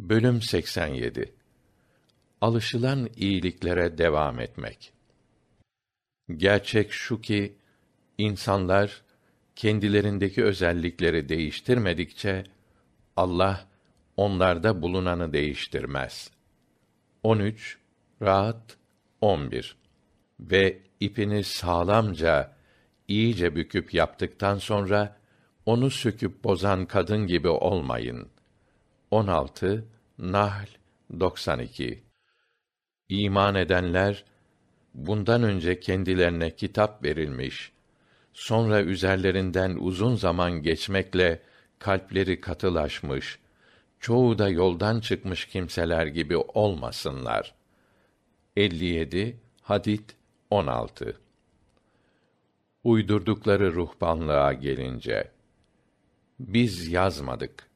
Bölüm 87 Alışılan iyiliklere devam etmek. Gerçek şu ki insanlar kendilerindeki özellikleri değiştirmedikçe Allah onlarda bulunanı değiştirmez. 13 Rahat 11 Ve ipini sağlamca iyice büküp yaptıktan sonra onu söküp bozan kadın gibi olmayın. 16 Nahl 92 İman edenler bundan önce kendilerine kitap verilmiş, sonra üzerlerinden uzun zaman geçmekle kalpleri katılaşmış, çoğu da yoldan çıkmış kimseler gibi olmasınlar. 57 Hadid 16 Uydurdukları ruhbanlığa gelince biz yazmadık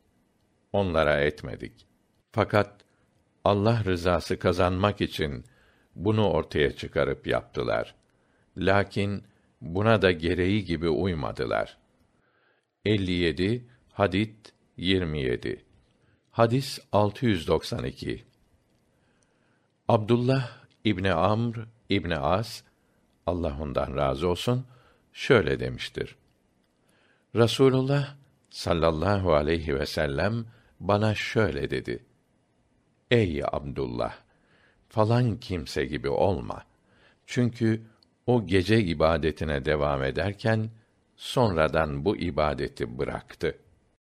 onlara etmedik. Fakat Allah rızası kazanmak için bunu ortaya çıkarıp yaptılar. Lakin buna da gereği gibi uymadılar. 57 Hadid 27 Hadis 692 Abdullah İbni Amr İbni As Allah ondan razı olsun şöyle demiştir. Rasulullah sallallahu aleyhi ve sellem bana şöyle dedi. Ey Abdullah! Falan kimse gibi olma. Çünkü o gece ibadetine devam ederken, sonradan bu ibadeti bıraktı.